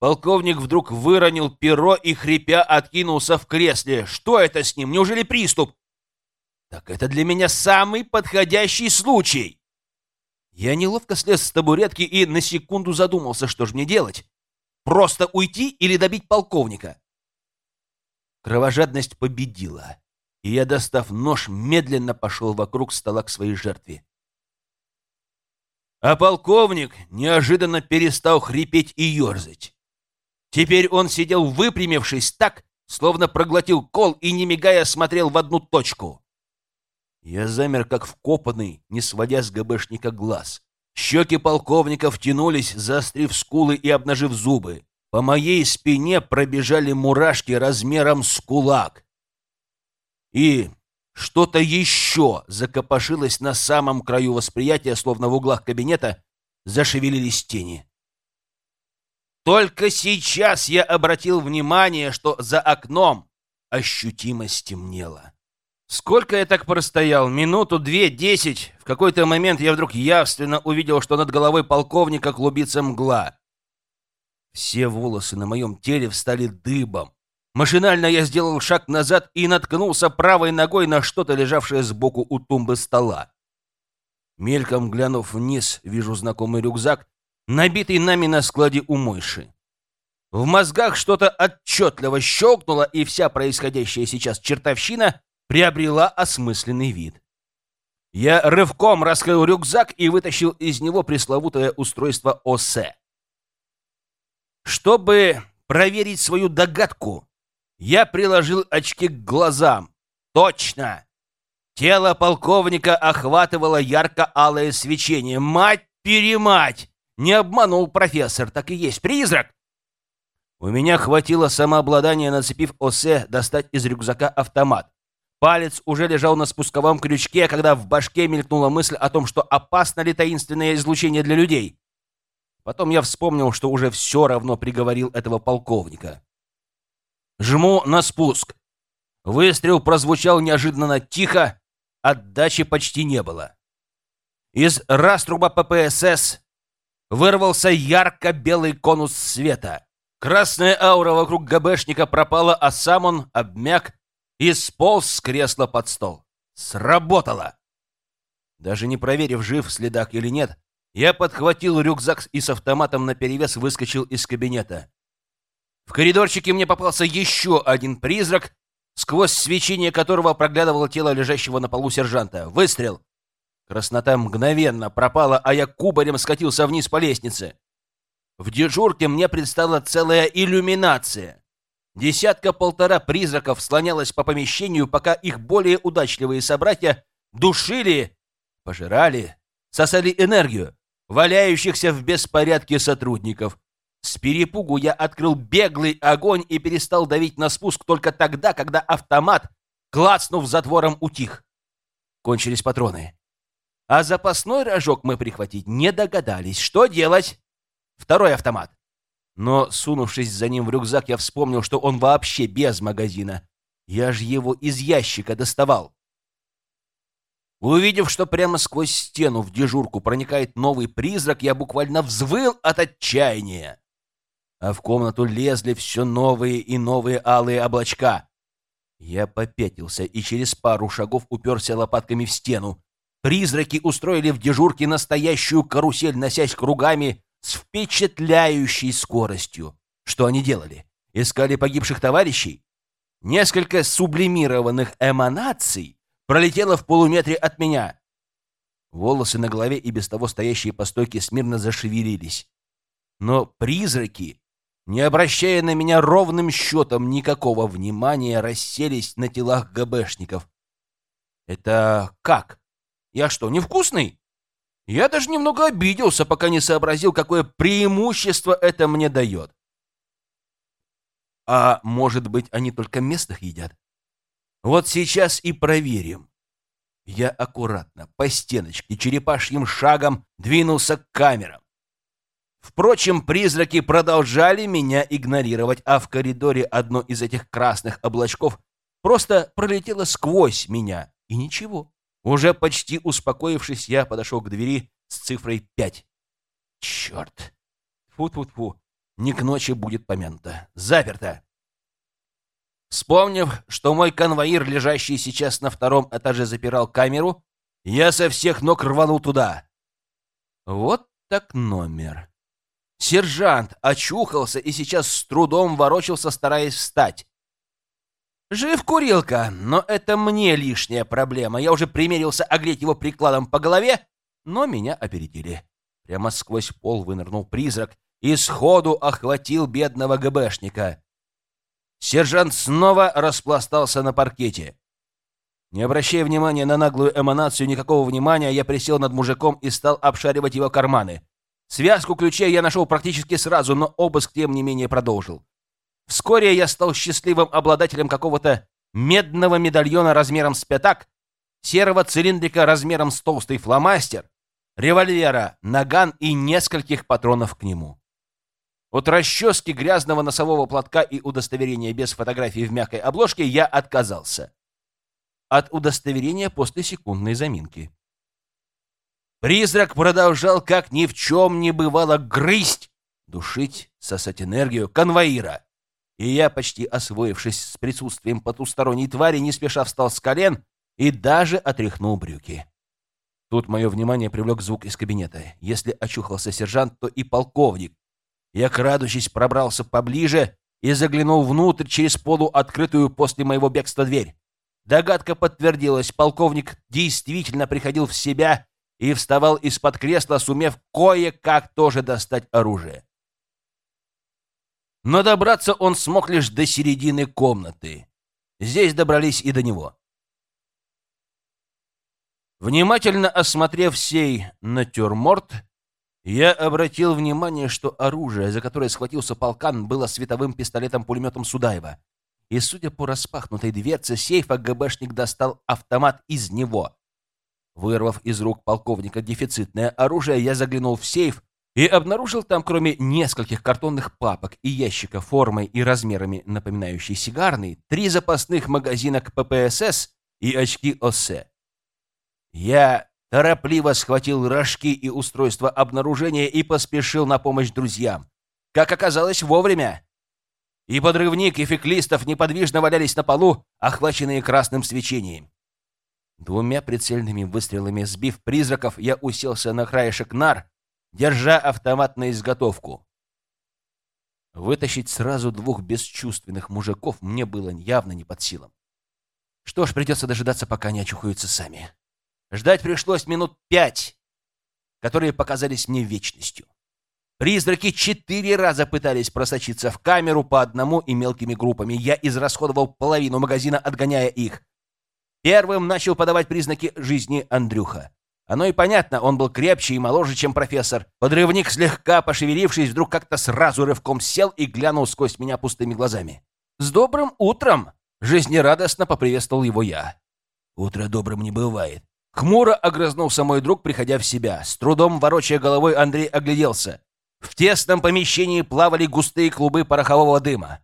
Полковник вдруг выронил перо и, хрипя, откинулся в кресле. Что это с ним? Неужели приступ? Так это для меня самый подходящий случай. Я неловко слез с табуретки и на секунду задумался, что же мне делать. Просто уйти или добить полковника? Кровожадность победила, и я, достав нож, медленно пошел вокруг стола к своей жертве. А полковник неожиданно перестал хрипеть и ерзать. Теперь он сидел выпрямившись так, словно проглотил кол и, не мигая, смотрел в одну точку. Я замер, как вкопанный, не сводя с ГБшника глаз. Щеки полковника втянулись, заострив скулы и обнажив зубы. По моей спине пробежали мурашки размером с кулак. И что-то еще закопошилось на самом краю восприятия, словно в углах кабинета зашевелились тени. Только сейчас я обратил внимание, что за окном ощутимо стемнело. Сколько я так простоял? Минуту, две, десять? В какой-то момент я вдруг явственно увидел, что над головой полковника клубится мгла. Все волосы на моем теле встали дыбом. Машинально я сделал шаг назад и наткнулся правой ногой на что-то, лежавшее сбоку у тумбы стола. Мельком глянув вниз, вижу знакомый рюкзак, набитый нами на складе у Мойши. В мозгах что-то отчетливо щелкнуло, и вся происходящая сейчас чертовщина приобрела осмысленный вид. Я рывком раскрыл рюкзак и вытащил из него пресловутое устройство ОСЭ. Чтобы проверить свою догадку, я приложил очки к глазам. Точно! Тело полковника охватывало ярко-алое свечение. Мать-перемать! Не обманул профессор, так и есть. Призрак! У меня хватило самообладания, нацепив ОСЭ, достать из рюкзака автомат. Палец уже лежал на спусковом крючке, когда в башке мелькнула мысль о том, что опасно ли таинственное излучение для людей. Потом я вспомнил, что уже все равно приговорил этого полковника. Жму на спуск. Выстрел прозвучал неожиданно тихо, отдачи почти не было. Из раструба ППСС вырвался ярко-белый конус света. Красная аура вокруг ГБшника пропала, а сам он обмяк и сполз с кресла под стол. Сработало! Даже не проверив, жив следак или нет, я подхватил рюкзак и с автоматом наперевес выскочил из кабинета. В коридорчике мне попался еще один призрак, сквозь свечение которого проглядывало тело лежащего на полу сержанта. Выстрел! Краснота мгновенно пропала, а я кубарем скатился вниз по лестнице. В дежурке мне предстала целая иллюминация. Десятка-полтора призраков слонялось по помещению, пока их более удачливые собратья душили, пожирали, сосали энергию валяющихся в беспорядке сотрудников. С перепугу я открыл беглый огонь и перестал давить на спуск только тогда, когда автомат, клацнув затвором, утих. Кончились патроны. А запасной рожок мы прихватить не догадались. Что делать? Второй автомат. Но, сунувшись за ним в рюкзак, я вспомнил, что он вообще без магазина. Я же его из ящика доставал. Увидев, что прямо сквозь стену в дежурку проникает новый призрак, я буквально взвыл от отчаяния. А в комнату лезли все новые и новые алые облачка. Я попятился и через пару шагов уперся лопатками в стену. Призраки устроили в дежурке настоящую карусель, носясь кругами с впечатляющей скоростью. Что они делали? Искали погибших товарищей? Несколько сублимированных эманаций пролетело в полуметре от меня. Волосы на голове и без того стоящие по стойке смирно зашевелились. Но призраки, не обращая на меня ровным счетом никакого внимания, расселись на телах ГБшников. Это как? Я что, невкусный? Я даже немного обиделся, пока не сообразил, какое преимущество это мне дает. А может быть, они только местных едят? Вот сейчас и проверим. Я аккуратно, по стеночке, черепашьим шагом двинулся к камерам. Впрочем, призраки продолжали меня игнорировать, а в коридоре одно из этих красных облачков просто пролетело сквозь меня. И ничего. Уже почти успокоившись, я подошел к двери с цифрой пять. Черт! Фу-фу-фу. Не к ночи будет помянуто. Заперто. Вспомнив, что мой конвоир, лежащий сейчас на втором этаже, запирал камеру, я со всех ног рванул туда. Вот так номер. Сержант очухался и сейчас с трудом ворочался, стараясь встать. Жив курилка, но это мне лишняя проблема. Я уже примерился огреть его прикладом по голове, но меня опередили. Прямо сквозь пол вынырнул призрак и сходу охватил бедного ГБшника. Сержант снова распластался на паркете. Не обращая внимания на наглую эманацию, никакого внимания, я присел над мужиком и стал обшаривать его карманы. Связку ключей я нашел практически сразу, но обыск, тем не менее, продолжил. Вскоре я стал счастливым обладателем какого-то медного медальона размером с пятак, серого цилиндрика размером с толстый фломастер, револьвера, наган и нескольких патронов к нему. От расчески грязного носового платка и удостоверения без фотографии в мягкой обложке я отказался. От удостоверения после секундной заминки. Призрак продолжал, как ни в чем не бывало, грызть, душить, сосать энергию конвоира. И я, почти освоившись с присутствием потусторонней твари, не спеша встал с колен и даже отряхнул брюки. Тут мое внимание привлек звук из кабинета. Если очухался сержант, то и полковник. Я, крадучись, пробрался поближе и заглянул внутрь через полуоткрытую после моего бегства дверь. Догадка подтвердилась. Полковник действительно приходил в себя и вставал из-под кресла, сумев кое-как тоже достать оружие. Но добраться он смог лишь до середины комнаты. Здесь добрались и до него. Внимательно осмотрев сей натюрморт, я обратил внимание, что оружие, за которое схватился полкан, было световым пистолетом-пулеметом Судаева. И, судя по распахнутой дверце сейфа, ГБшник достал автомат из него. Вырвав из рук полковника дефицитное оружие, я заглянул в сейф и обнаружил там, кроме нескольких картонных папок и ящика формой и размерами напоминающий сигарный, три запасных магазина к ППСС и очки ОСЭ. Я торопливо схватил рожки и устройство обнаружения и поспешил на помощь друзьям. Как оказалось, вовремя. И подрывник, и феклистов неподвижно валялись на полу, охваченные красным свечением. Двумя прицельными выстрелами сбив призраков, я уселся на краешек нар, держа автомат на изготовку. Вытащить сразу двух бесчувственных мужиков мне было явно не под силам. Что ж, придется дожидаться, пока они очухаются сами. Ждать пришлось минут пять, которые показались мне вечностью. Призраки четыре раза пытались просочиться в камеру по одному и мелкими группами. Я израсходовал половину магазина, отгоняя их. Первым начал подавать признаки жизни Андрюха. Оно и понятно, он был крепче и моложе, чем профессор. Подрывник, слегка пошевелившись, вдруг как-то сразу рывком сел и глянул сквозь меня пустыми глазами. «С добрым утром!» — жизнерадостно поприветствовал его я. «Утро добрым не бывает». Хмуро огрызнулся мой друг, приходя в себя. С трудом ворочая головой, Андрей огляделся. В тесном помещении плавали густые клубы порохового дыма.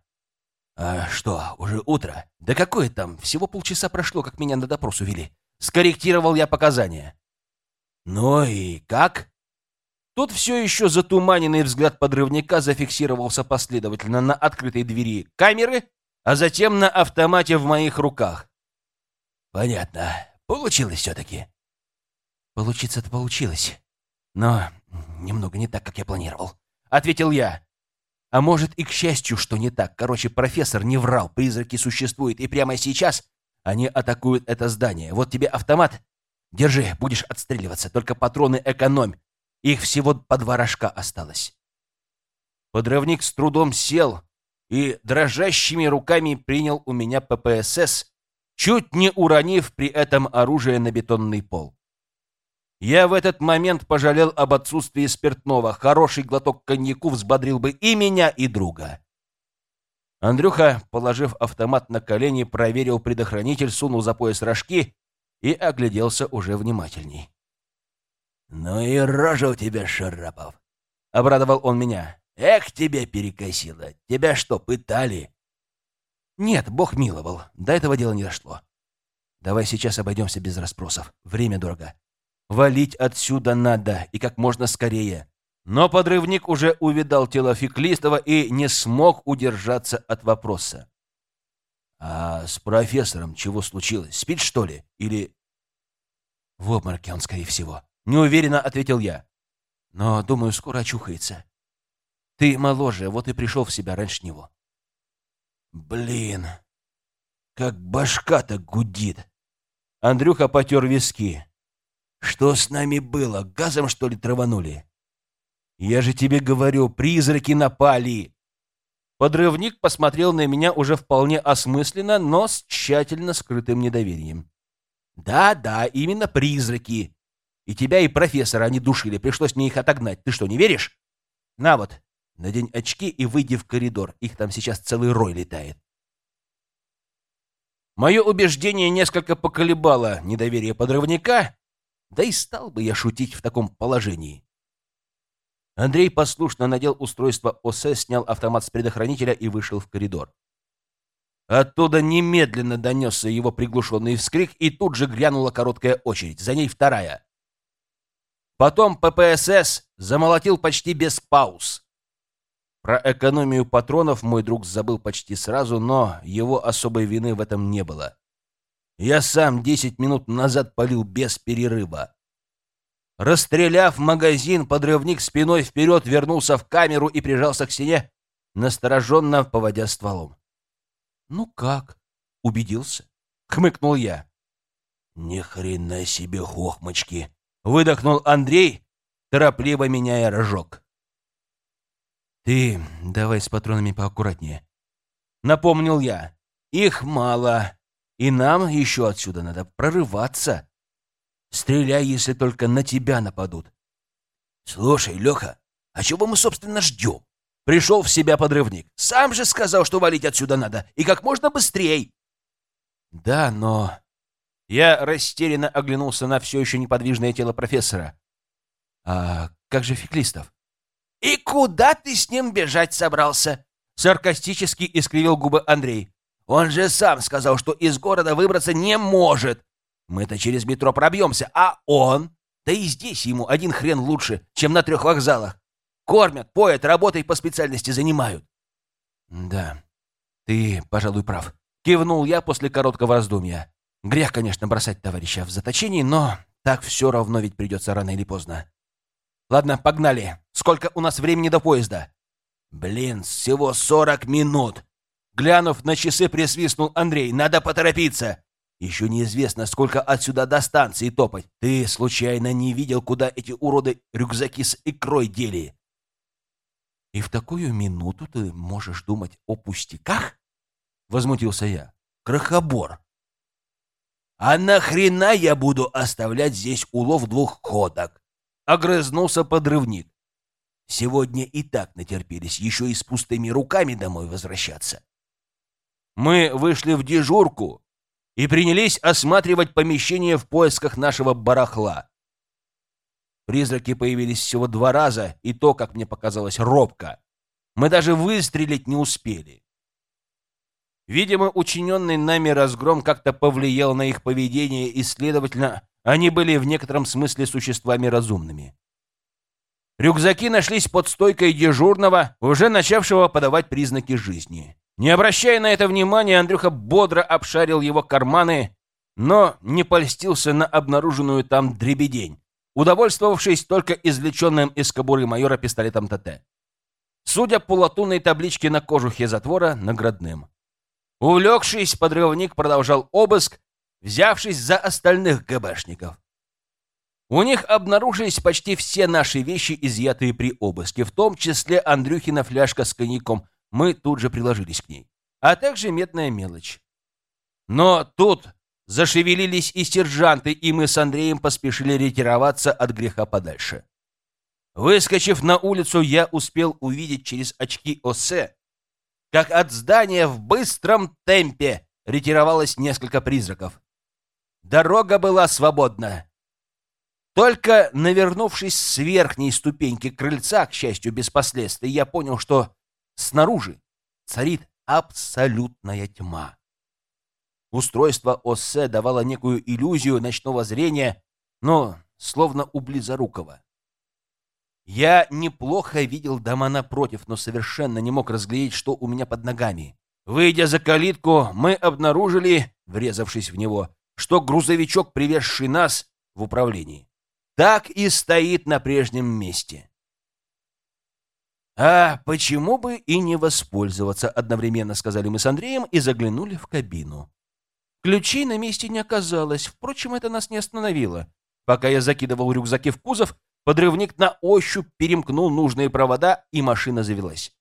«А что, уже утро?» «Да какое там? Всего полчаса прошло, как меня на допрос увели. Скорректировал я показания». «Ну и как?» Тут все еще затуманенный взгляд подрывника зафиксировался последовательно на открытой двери камеры, а затем на автомате в моих руках. «Понятно. Получилось все-таки». «Получиться-то получилось. Но немного не так, как я планировал», — ответил я. А может и к счастью, что не так. Короче, профессор не врал, призраки существуют, и прямо сейчас они атакуют это здание. Вот тебе автомат. Держи, будешь отстреливаться, только патроны экономь. Их всего по два рожка осталось. Подрывник с трудом сел и дрожащими руками принял у меня ППСС, чуть не уронив при этом оружие на бетонный пол. Я в этот момент пожалел об отсутствии спиртного. Хороший глоток коньяку взбодрил бы и меня, и друга. Андрюха, положив автомат на колени, проверил предохранитель, сунул за пояс рожки и огляделся уже внимательней. «Ну и рожа у тебя, Шарапов!» — обрадовал он меня. «Эх, тебя перекосило! Тебя что, пытали?» «Нет, Бог миловал. До этого дела не дошло. Давай сейчас обойдемся без расспросов. Время дорого. Валить отсюда надо, и как можно скорее». Но подрывник уже увидал тело Феклистова и не смог удержаться от вопроса. «А с профессором чего случилось? Спит, что ли? Или...» «В обмороке он, скорее всего», — неуверенно ответил я. «Но, думаю, скоро очухается. Ты моложе, вот и пришел в себя раньше него». «Блин, как башка-то гудит!» Андрюха потер виски. «Что с нами было? Газом, что ли, траванули?» «Я же тебе говорю, призраки напали!» Подрывник посмотрел на меня уже вполне осмысленно, но с тщательно скрытым недоверием. «Да-да, именно призраки. И тебя, и профессора они душили. Пришлось мне их отогнать. Ты что, не веришь? На вот, надень очки и выйди в коридор. Их там сейчас целый рой летает». Мое убеждение несколько поколебало недоверие подрывника, да и стал бы я шутить в таком положении. Андрей послушно надел устройство ОС, снял автомат с предохранителя и вышел в коридор. Оттуда немедленно донесся его приглушенный вскрик, и тут же глянула короткая очередь, за ней вторая. Потом ППСС замолотил почти без пауз. Про экономию патронов мой друг забыл почти сразу, но его особой вины в этом не было. Я сам десять минут назад полил без перерыва. Расстреляв магазин, подрывник спиной вперед вернулся в камеру и прижался к стене, настороженно поводя стволом. «Ну как?» — убедился. Хмыкнул я. «Ни хрена себе хохмочки!» — выдохнул Андрей, торопливо меняя рожок. «Ты давай с патронами поаккуратнее», — напомнил я. «Их мало, и нам еще отсюда надо прорываться». Стреляй, если только на тебя нападут. Слушай, Леха, а чего мы, собственно, ждем? Пришел в себя подрывник. Сам же сказал, что валить отсюда надо. И как можно быстрее. Да, но... Я растерянно оглянулся на все еще неподвижное тело профессора. А как же Феклистов? «И куда ты с ним бежать собрался?» Саркастически искривил губы Андрей. «Он же сам сказал, что из города выбраться не может. Мы-то через метро пробьемся, а он? Да и здесь ему один хрен лучше, чем на трех вокзалах. Кормят, поят, работой по специальности занимают. Да, ты, пожалуй, прав. Кивнул я после короткого раздумья. Грех, конечно, бросать товарища в заточении, но так все равно ведь придется рано или поздно. Ладно, погнали. Сколько у нас времени до поезда? Блин, всего сорок минут. Глянув на часы, присвистнул Андрей. Надо поторопиться. Еще неизвестно, сколько отсюда до станции топать. Ты случайно не видел, куда эти уроды рюкзаки с икрой дели? «И в такую минуту ты можешь думать о пустяках?» — возмутился я. «Крохобор! А нахрена я буду оставлять здесь улов двух ходок?» — огрызнулся подрывник. «Сегодня и так натерпелись, еще и с пустыми руками домой возвращаться». Мы вышли в дежурку и принялись осматривать помещение в поисках нашего барахла. Призраки появились всего два раза, и то, как мне показалось, робко. Мы даже выстрелить не успели. Видимо, учиненный нами разгром как-то повлиял на их поведение, и, следовательно, они были в некотором смысле существами разумными. Рюкзаки нашлись под стойкой дежурного, уже начавшего подавать признаки жизни. Не обращая на это внимания, Андрюха бодро обшарил его карманы, но не польстился на обнаруженную там дребедень, удовольствовавшись только извлеченным из кобуры майора пистолетом ТТ. Судя по латунной табличке на кожухе затвора, наградным. Увлекшись, подрывник продолжал обыск, взявшись за остальных ГБшников. У них обнаружились почти все наши вещи, изъятые при обыске, в том числе Андрюхина фляжка с коньяком. Мы тут же приложились к ней. А также медная мелочь. Но тут Зашевелились и сержанты, и мы с Андреем поспешили ретироваться от греха подальше. Выскочив на улицу, я успел увидеть через очки ОСЭ, как от здания в быстром темпе ретировалось несколько призраков. Дорога была свободна. Только навернувшись с верхней ступеньки крыльца, к счастью, без последствий, я понял, что снаружи царит абсолютная тьма. Устройство ОССЕ давало некую иллюзию ночного зрения, но словно у близорукого. Я неплохо видел дома напротив, но совершенно не мог разглядеть, что у меня под ногами. Выйдя за калитку, мы обнаружили, врезавшись в него, что грузовичок, привезший нас в управлении, так и стоит на прежнем месте. «А почему бы и не воспользоваться?» — одновременно сказали мы с Андреем и заглянули в кабину. Ключей на месте не оказалось, впрочем, это нас не остановило. Пока я закидывал рюкзаки в кузов, подрывник на ощупь перемкнул нужные провода, и машина завелась.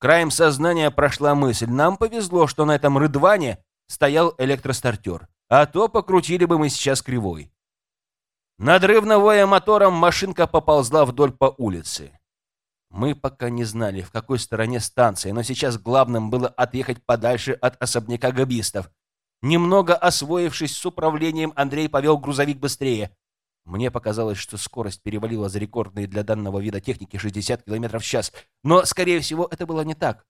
Краем сознания прошла мысль. Нам повезло, что на этом рыдване стоял электростартер, а то покрутили бы мы сейчас кривой. Надрывно воя мотором, машинка поползла вдоль по улице. Мы пока не знали, в какой стороне станция, но сейчас главным было отъехать подальше от особняка габистов, Немного освоившись с управлением, Андрей повел грузовик быстрее. Мне показалось, что скорость перевалила за рекордные для данного вида техники 60 км в час. Но, скорее всего, это было не так.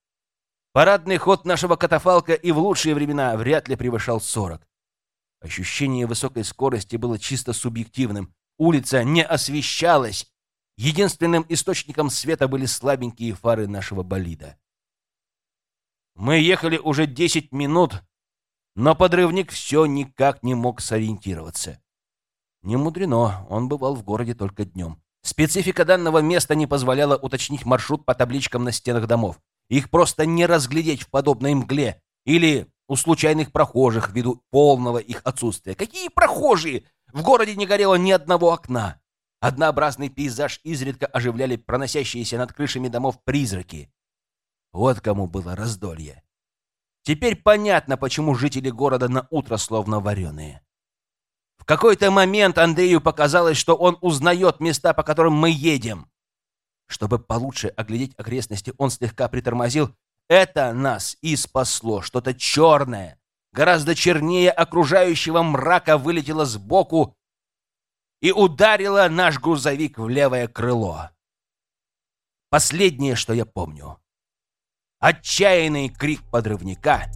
Парадный ход нашего катафалка и в лучшие времена вряд ли превышал 40. Ощущение высокой скорости было чисто субъективным. Улица не освещалась. Единственным источником света были слабенькие фары нашего болида. Мы ехали уже 10 минут, но подрывник все никак не мог сориентироваться. Не мудрено, он бывал в городе только днем. Специфика данного места не позволяла уточнить маршрут по табличкам на стенах домов. Их просто не разглядеть в подобной мгле или у случайных прохожих ввиду полного их отсутствия. Какие прохожие? В городе не горело ни одного окна. Однообразный пейзаж изредка оживляли проносящиеся над крышами домов призраки. Вот кому было раздолье. Теперь понятно, почему жители города на утро словно вареные. В какой-то момент Андрею показалось, что он узнает места, по которым мы едем. Чтобы получше оглядеть окрестности, он слегка притормозил. Это нас и спасло. Что-то черное, гораздо чернее окружающего мрака, вылетело сбоку и ударило наш грузовик в левое крыло. Последнее, что я помню отчаянный крик подрывника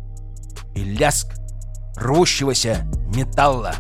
и ляск рвущегося металла